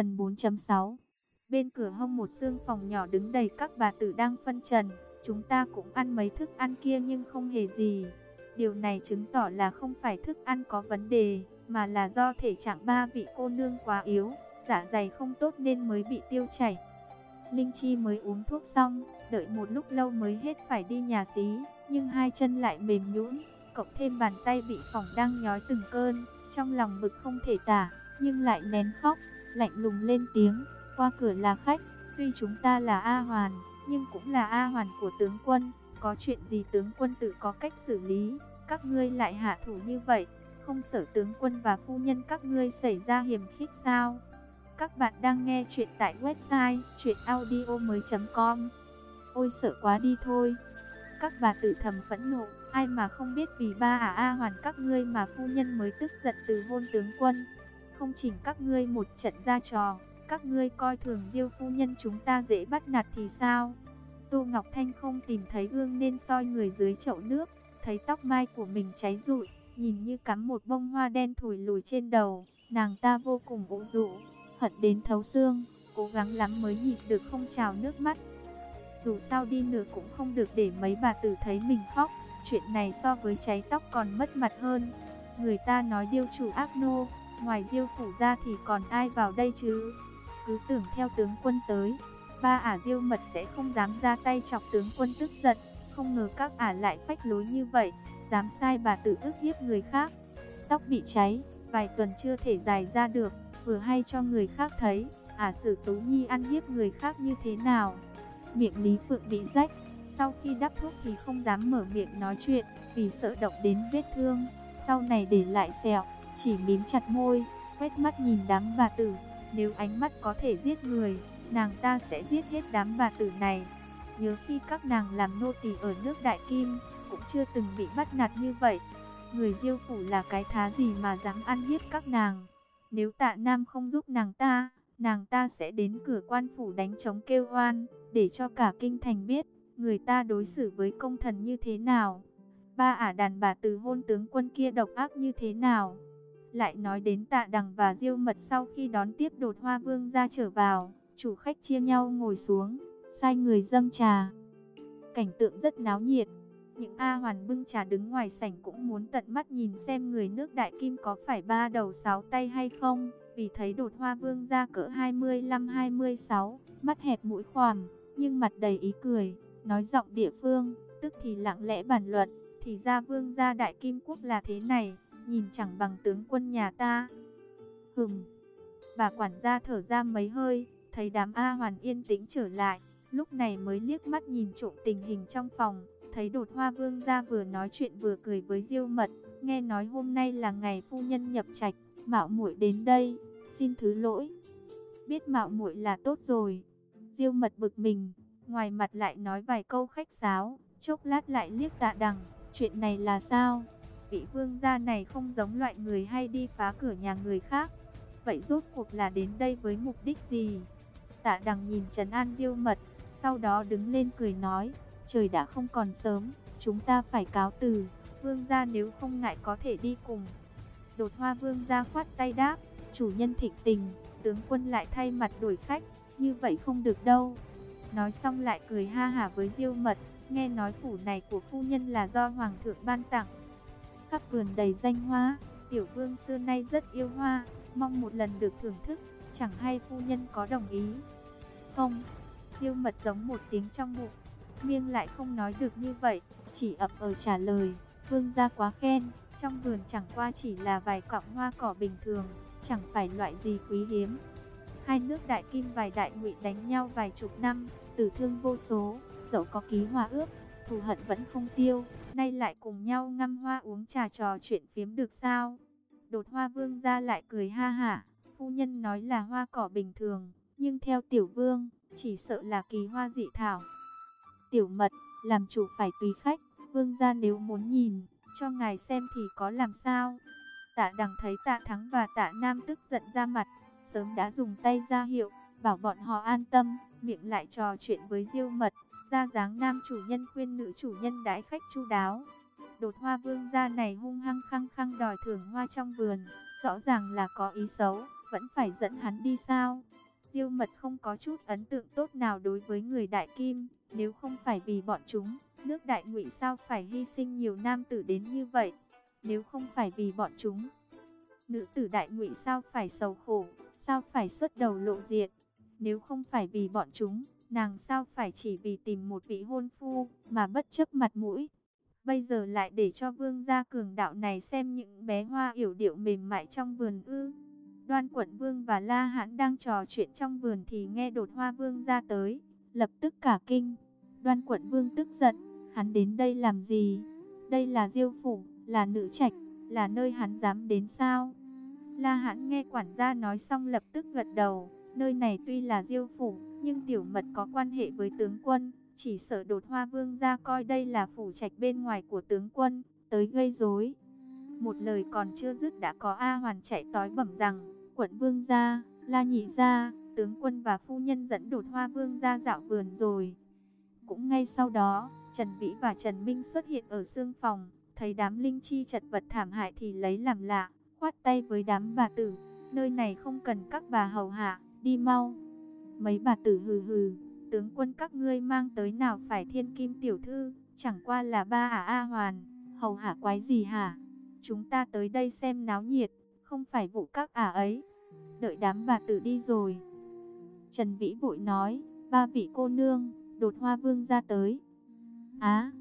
Phần 4.6 Bên cửa hông một xương phòng nhỏ đứng đầy các bà tử đang phân trần. Chúng ta cũng ăn mấy thức ăn kia nhưng không hề gì. Điều này chứng tỏ là không phải thức ăn có vấn đề, mà là do thể trạng ba vị cô nương quá yếu, dạ dày không tốt nên mới bị tiêu chảy. Linh Chi mới uống thuốc xong, đợi một lúc lâu mới hết phải đi nhà xí, nhưng hai chân lại mềm nhũn, cộng thêm bàn tay bị phỏng đang nhói từng cơn, trong lòng bực không thể tả, nhưng lại nén khóc, lạnh lùng lên tiếng, qua cửa là khách, tuy chúng ta là A Hoàn, nhưng cũng là A Hoàn của tướng quân, có chuyện gì tướng quân tự có cách xử lý, các ngươi lại hạ thủ như vậy, không sợ tướng quân và phu nhân các ngươi xảy ra hiểm khích sao? Các bạn đang nghe chuyện tại website chuyenaudio.com Ôi sợ quá đi thôi. Các bà tử thầm phẫn nộ, ai mà không biết vì ba à A hoàn các ngươi mà phu nhân mới tức giận từ hôn tướng quân. Không chỉnh các ngươi một trận ra trò, các ngươi coi thường diêu phu nhân chúng ta dễ bắt nạt thì sao? Tô Ngọc Thanh không tìm thấy gương nên soi người dưới chậu nước, thấy tóc mai của mình cháy rụi, nhìn như cắm một bông hoa đen thủi lùi trên đầu, nàng ta vô cùng ủ rũ, hận đến thấu xương, cố gắng lắm mới nhịn được không trào nước mắt. Dù sao đi nữa cũng không được để mấy bà tử thấy mình khóc, chuyện này so với cháy tóc còn mất mặt hơn. Người ta nói điêu chủ ác nô, ngoài Diêu phủ ra thì còn ai vào đây chứ? Cứ tưởng theo tướng quân tới, ba ả diêu mật sẽ không dám ra tay chọc tướng quân tức giận, không ngờ các ả lại phách lối như vậy, dám sai bà tử ức hiếp người khác. Tóc bị cháy, vài tuần chưa thể dài ra được, vừa hay cho người khác thấy, ả sử Tú Nhi ăn hiếp người khác như thế nào. Miệng Lý Phượng bị rách, sau khi đắp thuốc thì không dám mở miệng nói chuyện, vì sợ động đến vết thương, sau này để lại sẹo, chỉ mím chặt môi, quét mắt nhìn đám bà tử, nếu ánh mắt có thể giết người, nàng ta sẽ giết hết đám bà tử này. Nhớ khi các nàng làm nô tỳ ở nước Đại Kim, cũng chưa từng bị bắt nạt như vậy. Người diêu phủ là cái thá gì mà dám ăn hiếp các nàng. Nếu tạ nam không giúp nàng ta, nàng ta sẽ đến cửa quan phủ đánh trống kêu oan, để cho cả kinh thành biết, người ta đối xử với công thần như thế nào. Ba ả đàn bà từ hôn tướng quân kia độc ác như thế nào. Lại nói đến tạ đằng và diêu mật sau khi đón tiếp đột hoa vương ra trở vào, chủ khách chia nhau ngồi xuống, sai người dâng trà. Cảnh tượng rất náo nhiệt, những A Hoàn bưng trà đứng ngoài sảnh cũng muốn tận mắt nhìn xem người nước Đại Kim có phải ba đầu sáu tay hay không, vì thấy đột hoa vương ra cỡ 25-26, mắt hẹp mũi khoằm, nhưng mặt đầy ý cười, nói giọng địa phương, tức thì lặng lẽ bàn luận, thì ra vương gia Đại Kim Quốc là thế này, nhìn chẳng bằng tướng quân nhà ta. Hừm, bà quản gia thở ra mấy hơi, thấy đám A Hoàn yên tĩnh trở lại, lúc này mới liếc mắt nhìn trộm tình hình trong phòng, thấy đột hoa vương gia vừa nói chuyện vừa cười với diêu mật, nghe nói hôm nay là ngày phu nhân nhập trạch, mạo muội đến đây, xin thứ lỗi. Biết mạo muội là tốt rồi. Diêu mật bực mình, ngoài mặt lại nói vài câu khách sáo, chốc lát lại liếc tạ đằng, chuyện này là sao? Vị vương gia này không giống loại người hay đi phá cửa nhà người khác. Vậy rốt cuộc là đến đây với mục đích gì? Tạ đằng nhìn Trần An Diêu mật, sau đó đứng lên cười nói, trời đã không còn sớm, chúng ta phải cáo từ, vương gia nếu không ngại có thể đi cùng. Đột hoa vương gia khoát tay đáp, chủ nhân thịnh tình, tướng quân lại thay mặt đổi khách, như vậy không được đâu. Nói xong lại cười ha hả với diêu mật, nghe nói phủ này của phu nhân là do hoàng thượng ban tặng. Khắp vườn đầy danh hoa, tiểu vương xưa nay rất yêu hoa, mong một lần được thưởng thức, chẳng hay phu nhân có đồng ý. Không, tiêu mật giống một tiếng trong bụng, miêng lại không nói được như vậy, chỉ ập ở trả lời, vương gia quá khen, trong vườn chẳng qua chỉ là vài cọng hoa cỏ bình thường, chẳng phải loại gì quý hiếm. Hai nước đại kim vài đại ngụy đánh nhau vài chục năm, tử thương vô số, dẫu có ký hòa ước, thù hận vẫn không tiêu, nay lại cùng nhau ngâm hoa uống trà trò chuyện phiếm được sao? Đột hoa vương ra lại cười ha hả, phu nhân nói là hoa cỏ bình thường, nhưng theo tiểu vương, chỉ sợ là kỳ hoa dị thảo. Tiểu mật, làm chủ phải tùy khách, vương gia nếu muốn nhìn, cho ngài xem thì có làm sao. Tạ đằng thấy tạ thắng và tạ nam tức giận ra mặt, sớm đã dùng tay ra hiệu, bảo bọn họ an tâm, miệng lại trò chuyện với diêu mật, ra dáng nam chủ nhân khuyên nữ chủ nhân đãi khách chu đáo. Đột hoa vương gia này hung hăng khăng khăng đòi thưởng hoa trong vườn, rõ ràng là có ý xấu, vẫn phải dẫn hắn đi sao. Diêu mật không có chút ấn tượng tốt nào đối với người đại kim, nếu không phải vì bọn chúng, nước đại ngụy sao phải hy sinh nhiều nam tử đến như vậy? Nếu không phải vì bọn chúng, nữ tử đại ngụy sao phải sầu khổ, sao phải xuất đầu lộ diện? Nếu không phải vì bọn chúng, nàng sao phải chỉ vì tìm một vị hôn phu mà bất chấp mặt mũi? Bây giờ lại để cho vương gia cường đạo này xem những bé hoa yểu điệu mềm mại trong vườn ư. Đoan quận vương và La Hãn đang trò chuyện trong vườn thì nghe đột hoa vương ra tới, lập tức cả kinh. Đoan quận vương tức giận, hắn đến đây làm gì? Đây là diêu phủ, là nữ trạch, là nơi hắn dám đến sao? La Hãn nghe quản gia nói xong lập tức gật đầu, nơi này tuy là diêu phủ, nhưng tiểu mật có quan hệ với tướng quân, chỉ sợ đột hoa vương ra coi đây là phủ trạch bên ngoài của tướng quân, tới gây rối. Một lời còn chưa dứt đã có A Hoàn chạy tói bẩm rằng, quận vương gia, la nhị gia, tướng quân và phu nhân dẫn đột hoa vương ra dạo vườn rồi. Cũng ngay sau đó, Trần Vĩ và Trần Minh xuất hiện ở xương phòng, thấy đám linh chi chật vật thảm hại thì lấy làm lạ, khoát tay với đám bà tử, nơi này không cần các bà hầu hạ, đi mau. Mấy bà tử hừ hừ, tướng quân các ngươi mang tới nào phải thiên kim tiểu thư, chẳng qua là ba à A Hoàn, hầu hạ quái gì hả? Chúng ta tới đây xem náo nhiệt, không phải vụ các ả ấy. Đợi đám bà tử đi rồi. Trần Vĩ vội nói, ba vị cô nương, đột hoa vương ra tới. Á,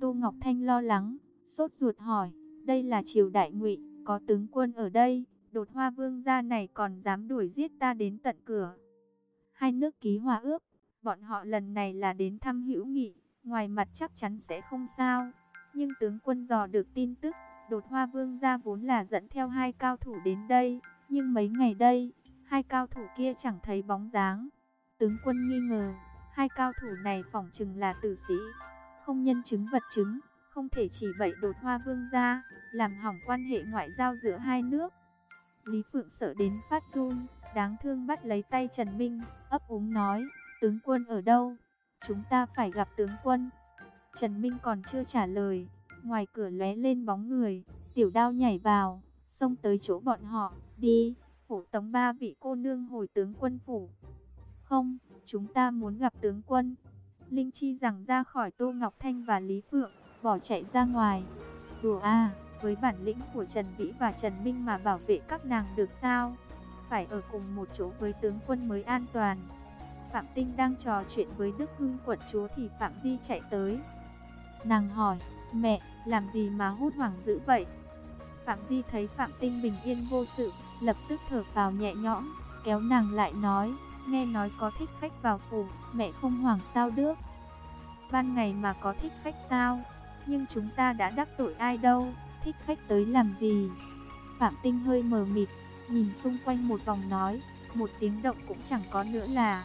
Tô Ngọc Thanh lo lắng, sốt ruột hỏi, đây là triều đại ngụy, có tướng quân ở đây, đột hoa vương gia này còn dám đuổi giết ta đến tận cửa. Hai nước ký hòa ước, bọn họ lần này là đến thăm hữu nghị, ngoài mặt chắc chắn sẽ không sao. Nhưng tướng quân dò được tin tức, đột hoa vương gia vốn là dẫn theo hai cao thủ đến đây, nhưng mấy ngày đây, hai cao thủ kia chẳng thấy bóng dáng. Tướng quân nghi ngờ, hai cao thủ này phỏng chừng là tử sĩ, không nhân chứng vật chứng, không thể chỉ bậy đột hoa vương gia, làm hỏng quan hệ ngoại giao giữa hai nước. Lý Phượng sợ đến phát run, đáng thương bắt lấy tay Trần Minh, ấp úng nói, tướng quân ở đâu? Chúng ta phải gặp tướng quân. Trần Minh còn chưa trả lời, ngoài cửa lóe lên bóng người, tiểu đao nhảy vào, xông tới chỗ bọn họ, đi, hổ tống ba vị cô nương hồi tướng quân phủ. Không, chúng ta muốn gặp tướng quân. Linh Chi rằng ra khỏi Tô Ngọc Thanh và Lý Phượng, bỏ chạy ra ngoài. Đùa à, với bản lĩnh của Trần Vĩ và Trần Minh mà bảo vệ các nàng được sao? Phải ở cùng một chỗ với tướng quân mới an toàn. Phạm Tinh đang trò chuyện với Đức Hưng quận chúa thì Phạm Di chạy tới. Nàng hỏi, mẹ, làm gì mà hốt hoảng dữ vậy? Phạm Di thấy Phạm Tinh bình yên vô sự, lập tức thở vào nhẹ nhõm, kéo nàng lại nói, nghe nói có thích khách vào phủ, mẹ không hoảng sao được. Ban ngày mà có thích khách sao? Nhưng chúng ta đã đắc tội ai đâu, thích khách tới làm gì? Phạm Tinh hơi mờ mịt, nhìn xung quanh một vòng nói, một tiếng động cũng chẳng có nữa là.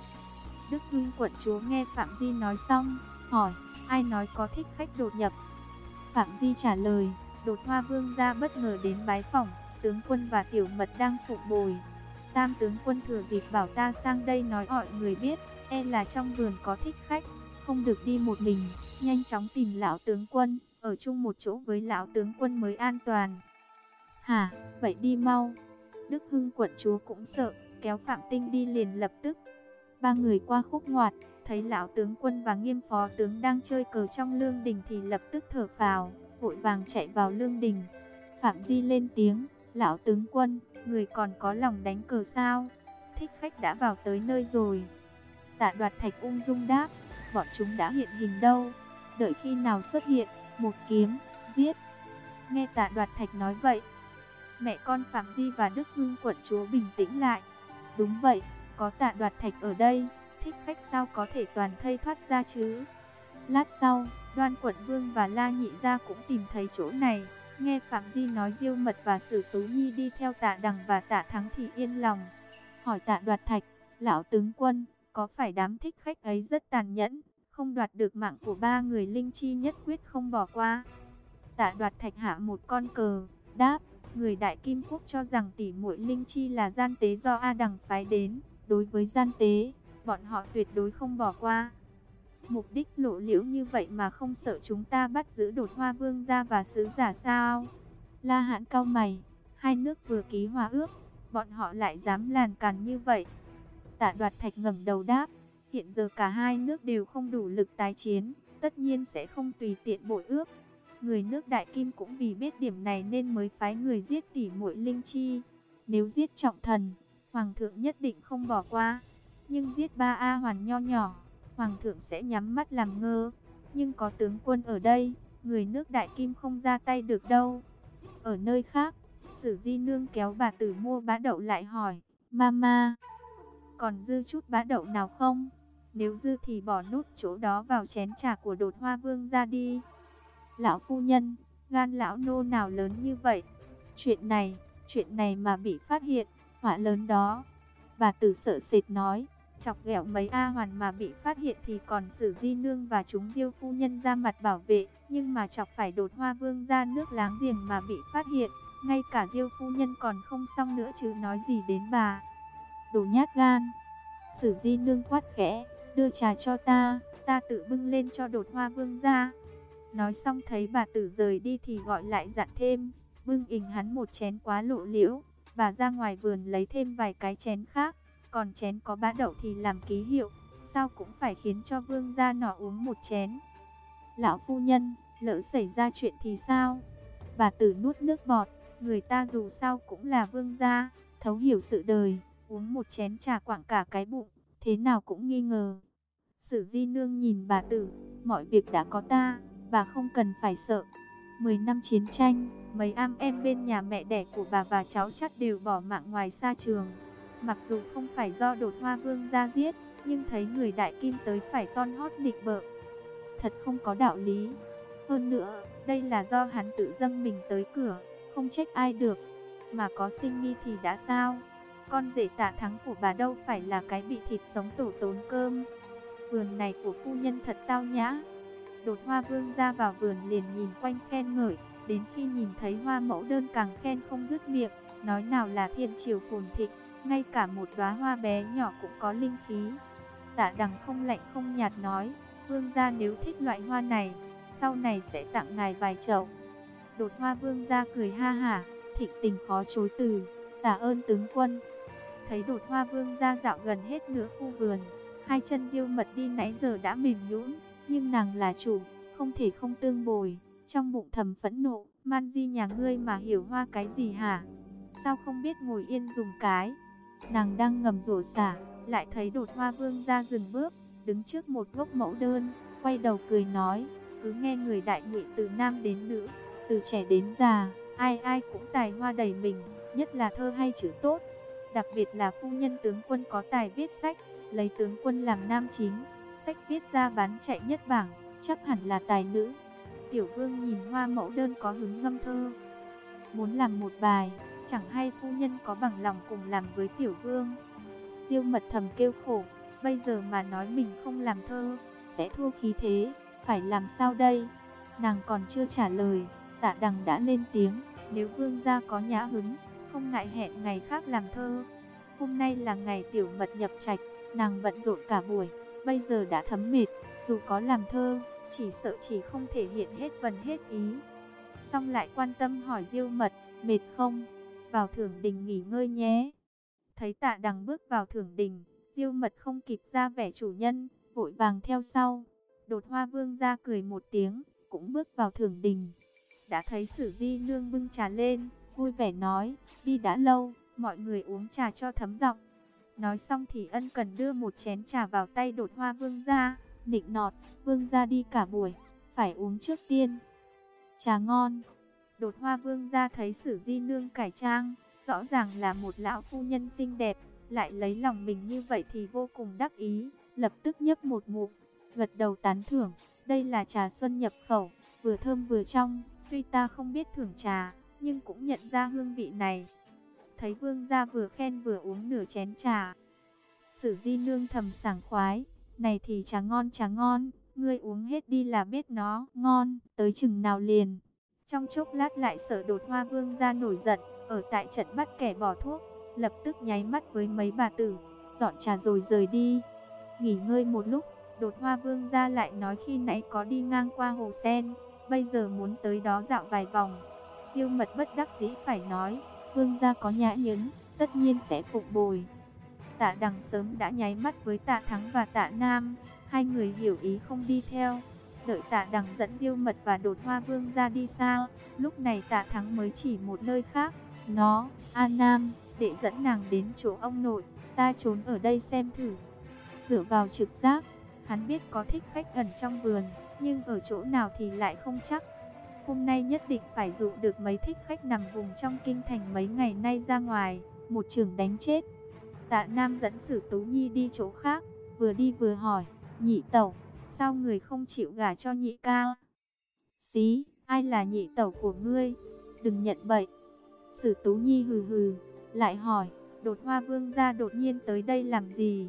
Đức Hưng quận chúa nghe Phạm Di nói xong, hỏi, ai nói có thích khách đột nhập? Phạm Di trả lời, đột hoa vương gia bất ngờ đến bái phòng, tướng quân và tiểu mật đang phụ bồi. Tam tướng quân thừa dịp bảo ta sang đây nói mọi người biết, e là trong vườn có thích khách, không được đi một mình, nhanh chóng tìm lão tướng quân, ở chung một chỗ với lão tướng quân mới an toàn. Hả, vậy đi mau. Đức Hưng quận chúa cũng sợ, kéo Phạm Tinh đi liền lập tức. Ba người qua khúc ngoặt, thấy lão tướng quân và nghiêm phó tướng đang chơi cờ trong lương đình thì lập tức thở phào, vội vàng chạy vào lương đình. Phạm Di lên tiếng, lão tướng quân, người còn có lòng đánh cờ sao? Thích khách đã vào tới nơi rồi. Tạ đoạt thạch ung dung đáp, bọn chúng đã hiện hình đâu, đợi khi nào xuất hiện, một kiếm, giết. Nghe tạ đoạt thạch nói vậy, mẹ con Phạm Di và Đức Hưng quận chúa bình tĩnh lại. Đúng vậy, có tạ đoạt thạch ở đây, thích khách sao có thể toàn thây thoát ra chứ? Lát sau, đoan quận vương và La Nhị Gia cũng tìm thấy chỗ này. Nghe Phạm Di nói Diêu Mật và Sử Tú Nhi đi theo tạ đằng và tạ thắng thì yên lòng. Hỏi tạ đoạt thạch, lão tướng quân, có phải đám thích khách ấy rất tàn nhẫn, không đoạt được mạng của ba người linh chi nhất quyết không bỏ qua? Tạ đoạt thạch hạ một con cờ, đáp, người đại kim quốc cho rằng tỷ muội linh chi là gian tế do A đằng phái đến. Đối với gian tế, bọn họ tuyệt đối không bỏ qua. Mục đích lộ liễu như vậy mà không sợ chúng ta bắt giữ đột hoa vương gia và sứ giả sao? La hãn cao mày, hai nước vừa ký hòa ước, bọn họ lại dám làn càn như vậy. Tạ đoạt thạch ngẩng đầu đáp, hiện giờ cả hai nước đều không đủ lực tái chiến, tất nhiên sẽ không tùy tiện bội ước. Người nước Đại Kim cũng vì biết điểm này nên mới phái người giết tỷ muội Linh Chi. Nếu giết trọng thần, Hoàng thượng nhất định không bỏ qua. Nhưng giết ba A hoàn nho nhỏ, Hoàng thượng sẽ nhắm mắt làm ngơ. Nhưng có tướng quân ở đây, người nước Đại Kim không ra tay được đâu. Ở nơi khác, Sử Di Nương kéo bà tử mua bá đậu lại hỏi, Mama, còn dư chút bá đậu nào không? Nếu dư thì bỏ nút chỗ đó vào chén trà của đột hoa vương ra đi. Lão phu nhân, gan lão nô nào lớn như vậy? Chuyện này, chuyện này mà bị phát hiện, họa lớn đó. Bà tử sợ sệt nói, chọc ghẹo mấy A hoàn mà bị phát hiện thì còn sử di nương và chúng diêu phu nhân ra mặt bảo vệ. Nhưng mà chọc phải đột hoa vương ra nước láng giềng mà bị phát hiện, ngay cả diêu phu nhân còn không xong nữa chứ nói gì đến bà. Đồ nhát gan, sử di nương quát khẽ, đưa trà cho ta, ta tự bưng lên cho đột hoa vương ra. Nói xong thấy bà tử rời đi thì gọi lại dặn thêm, bưng ình hắn một chén quá lộ liễu, bà ra ngoài vườn lấy thêm vài cái chén khác, còn chén có bã đậu thì làm ký hiệu, sao cũng phải khiến cho vương gia nọ uống một chén. Lão phu nhân, lỡ xảy ra chuyện thì sao? Bà tử nuốt nước bọt, người ta dù sao cũng là vương gia, thấu hiểu sự đời, uống một chén trà quảng cả cái bụng, thế nào cũng nghi ngờ. Sử di nương nhìn bà tử, mọi việc đã có ta, bà không cần phải sợ. Mười năm chiến tranh, mấy am em bên nhà mẹ đẻ của bà và cháu chắc đều bỏ mạng ngoài xa trường. Mặc dù không phải do đột hoa vương ra giết, nhưng thấy người đại kim tới phải ton hót địch bợ. Thật không có đạo lý. Hơn nữa, đây là do hắn tự dâng mình tới cửa, không trách ai được. Mà có sinh nghi thì đã sao? Con rể tạ thắng của bà đâu phải là cái bị thịt sống tổ tốn cơm. Vườn này của phu nhân thật tao nhã. Đột hoa vương ra vào vườn liền nhìn quanh khen ngợi, đến khi nhìn thấy hoa mẫu đơn càng khen không dứt miệng, nói nào là thiên triều phồn thịnh, ngay cả một đóa hoa bé nhỏ cũng có linh khí. Tạ đằng không lạnh không nhạt nói, vương gia nếu thích loại hoa này, sau này sẽ tặng ngài vài chậu. Đột hoa vương gia cười ha hả, thịnh tình khó chối từ, tạ ơn tướng quân. Thấy đột hoa vương gia dạo gần hết nửa khu vườn, hai chân diêu mật đi nãy giờ đã mềm nhũn, nhưng nàng là chủ, không thể không tương bồi. Trong bụng thầm phẫn nộ, man di nhà ngươi mà hiểu hoa cái gì hả? Sao không biết ngồi yên dùng cái? Nàng đang ngầm rổ xả, lại thấy đột hoa vương ra dừng bước, đứng trước một gốc mẫu đơn, quay đầu cười nói, cứ nghe người đại ngụy từ nam đến nữ, từ trẻ đến già, ai ai cũng tài hoa đầy mình, nhất là thơ hay chữ tốt. Đặc biệt là phu nhân tướng quân có tài viết sách, lấy tướng quân làm nam chính, sách viết ra bán chạy nhất bảng, chắc hẳn là tài nữ. Tiểu vương nhìn hoa mẫu đơn có hứng ngâm thơ, muốn làm một bài, chẳng hay phu nhân có bằng lòng cùng làm với tiểu vương. Diêu mật thầm kêu khổ, bây giờ mà nói mình không làm thơ, sẽ thua khí thế, phải làm sao đây? Nàng còn chưa trả lời, tạ đằng đã lên tiếng, nếu vương gia có nhã hứng, không ngại hẹn ngày khác làm thơ. Hôm nay là ngày tiểu mật nhập trạch, nàng bận rộn cả buổi, bây giờ đã thấm mệt, dù có làm thơ, chỉ sợ chỉ không thể hiện hết vần hết ý. Xong lại quan tâm hỏi diêu mật, mệt không? vào thưởng đình nghỉ ngơi nhé. Thấy tạ đằng bước vào thưởng đình, diêu mật không kịp ra vẻ chủ nhân, vội vàng theo sau. Đột hoa vương ra cười một tiếng, cũng bước vào thưởng đình. Đã thấy sử di nương bưng trà lên, vui vẻ nói, đi đã lâu, mọi người uống trà cho thấm giọng. Nói xong thì ân cần đưa một chén trà vào tay đột hoa vương ra, nịnh nọt, vương ra đi cả buổi, phải uống trước tiên. Trà ngon, Đột hoa vương ra thấy sử di nương cải trang, rõ ràng là một lão phu nhân xinh đẹp, lại lấy lòng mình như vậy thì vô cùng đắc ý, lập tức nhấp một ngụm, gật đầu tán thưởng, đây là trà xuân nhập khẩu, vừa thơm vừa trong, tuy ta không biết thưởng trà, nhưng cũng nhận ra hương vị này. Thấy vương gia vừa khen vừa uống nửa chén trà. Sử di nương thầm sảng khoái, này thì trà ngon trà ngon, ngươi uống hết đi là biết nó ngon, tới chừng nào liền. Trong chốc lát lại sở đột hoa vương gia nổi giận, ở tại trận bắt kẻ bỏ thuốc, lập tức nháy mắt với mấy bà tử, dọn trà rồi rời đi. Nghỉ ngơi một lúc, đột hoa vương gia lại nói khi nãy có đi ngang qua hồ sen, bây giờ muốn tới đó dạo vài vòng. Tiêu mật bất đắc dĩ phải nói, vương gia có nhã nhấn, tất nhiên sẽ phục bồi. Tạ Đằng sớm đã nháy mắt với Tạ Thắng và Tạ Nam, hai người hiểu ý không đi theo. Đợi Tạ Đằng dẫn Diêu Mật và Đột Hoa Vương ra đi xa, lúc này Tạ Thắng mới chỉ một nơi khác. Nó, A Nam, để dẫn nàng đến chỗ ông nội, ta trốn ở đây xem thử. Dựa vào trực giác, hắn biết có thích khách ẩn trong vườn, nhưng ở chỗ nào thì lại không chắc. Hôm nay nhất định phải dụ được mấy thích khách nằm vùng trong kinh thành mấy ngày nay ra ngoài, một trường đánh chết. Tạ Nam dẫn Sử Tú Nhi đi chỗ khác, vừa đi vừa hỏi, nhị tẩu, sao người không chịu gả cho nhị ca? Xí, ai là nhị tẩu của ngươi? Đừng nhận bậy. Sử Tú Nhi hừ hừ, lại hỏi, đột hoa vương gia đột nhiên tới đây làm gì?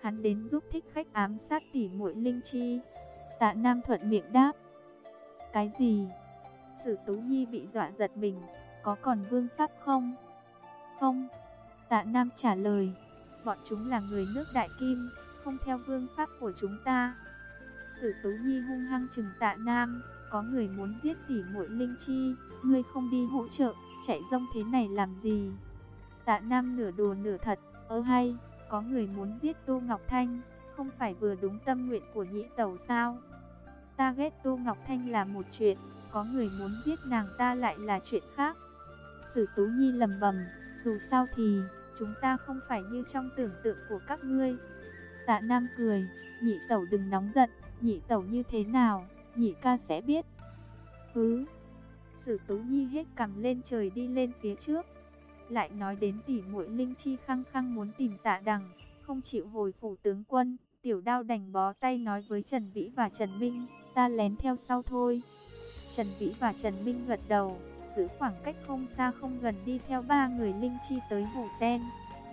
Hắn đến giúp thích khách ám sát tỉ muội Linh Chi. Tạ Nam thuận miệng đáp. Cái gì? Sử Tú Nhi bị dọa giật mình, có còn vương pháp không? Không. Tạ Nam trả lời, bọn chúng là người nước Đại Kim, không theo vương pháp của chúng ta. Sử Tú Nhi hung hăng chừng Tạ Nam, có người muốn giết tỉ muội Linh Chi, ngươi không đi hỗ trợ, chạy rông thế này làm gì? Tạ Nam nửa đùa nửa thật, ơ hay, có người muốn giết Tô Ngọc Thanh, không phải vừa đúng tâm nguyện của nhị tẩu sao? Ta ghét Tô Ngọc Thanh là một chuyện, có người muốn giết nàng ta lại là chuyện khác. Sử Tú Nhi lầm bầm, dù sao thì, chúng ta không phải như trong tưởng tượng của các ngươi. Tạ Nam cười, nhị tẩu đừng nóng giận, nhị tẩu như thế nào, nhị ca sẽ biết. Hứ, Sử Tú Nhi hết cầm lên trời đi lên phía trước. Lại nói đến tỷ muội Linh Chi khăng khăng muốn tìm tạ đằng, không chịu hồi phủ tướng quân. Tiểu đao đành bó tay nói với Trần Vĩ và Trần Minh, ta lén theo sau thôi. Trần Vĩ và Trần Minh gật đầu, giữ khoảng cách không xa không gần đi theo ba người Linh Chi tới Hồ Sen.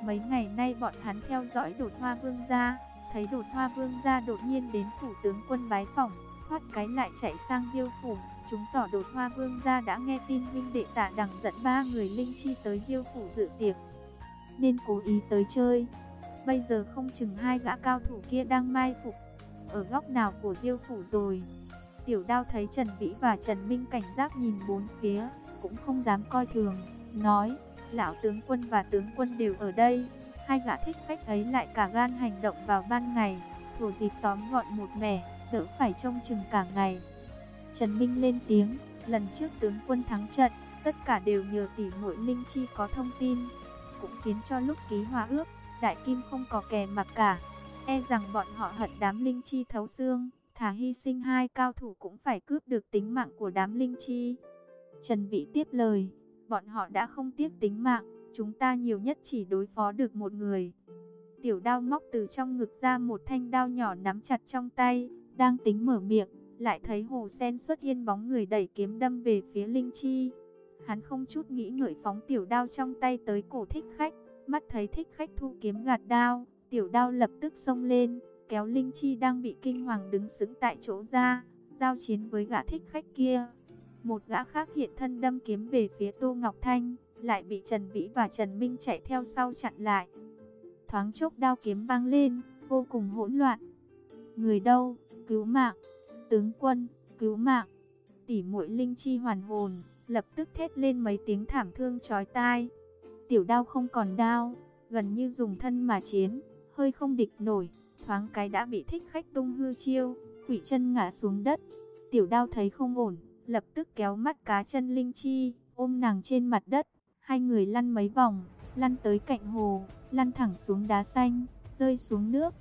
Mấy ngày nay bọn hắn theo dõi đột hoa vương gia, thấy đột hoa vương gia đột nhiên đến phủ tướng quân bái phỏng, thoát cái lại chạy sang diêu phủ. Chúng tỏ đột hoa vương gia đã nghe tin huynh đệ tạ đằng dẫn ba người Linh Chi tới diêu phủ dự tiệc, nên cố ý tới chơi. Bây giờ không chừng hai gã cao thủ kia đang mai phục ở góc nào của diêu phủ rồi. Tiểu đao thấy Trần Vĩ và Trần Minh cảnh giác nhìn bốn phía, cũng không dám coi thường, nói, lão tướng quân và tướng quân đều ở đây. Hai gã thích khách ấy lại cả gan hành động vào ban ngày, thủ dịp tóm gọn một mẻ, đỡ phải trông chừng cả ngày. Trần Minh lên tiếng, lần trước tướng quân thắng trận, tất cả đều nhờ tỷ muội Linh Chi có thông tin, cũng khiến cho lúc ký hòa ước, Đại Kim không có kẻ mặc cả. E rằng bọn họ hận đám Linh Chi thấu xương, thả hy sinh hai cao thủ cũng phải cướp được tính mạng của đám Linh Chi. Trần Vĩ tiếp lời, bọn họ đã không tiếc tính mạng, chúng ta nhiều nhất chỉ đối phó được một người. Tiểu đao móc từ trong ngực ra một thanh đao nhỏ nắm chặt trong tay, đang tính mở miệng, lại thấy hồ sen xuất hiện bóng người đẩy kiếm đâm về phía Linh Chi. Hắn không chút nghĩ ngợi phóng tiểu đao trong tay tới cổ thích khách, mắt thấy thích khách thu kiếm gạt đao, tiểu đao lập tức xông lên, kéo Linh Chi đang bị kinh hoàng đứng sững tại chỗ ra, giao chiến với gã thích khách kia. Một gã khác hiện thân đâm kiếm về phía Tô Ngọc Thanh, lại bị Trần Vĩ và Trần Minh chạy theo sau chặn lại. Thoáng chốc đao kiếm vang lên, vô cùng hỗn loạn. Người đâu? Cứu mạng! Tướng quân, cứu mạng! Tỷ muội Linh Chi hoàn hồn, lập tức thét lên mấy tiếng thảm thương chói tai. Tiểu đao không còn đao, gần như dùng thân mà chiến, hơi không địch nổi, thoáng cái đã bị thích khách tung hư chiêu, quỷ chân ngã xuống đất. Tiểu đao thấy không ổn, lập tức kéo mắt cá chân Linh Chi, ôm nàng trên mặt đất, hai người lăn mấy vòng, lăn tới cạnh hồ, lăn thẳng xuống đá xanh, rơi xuống nước.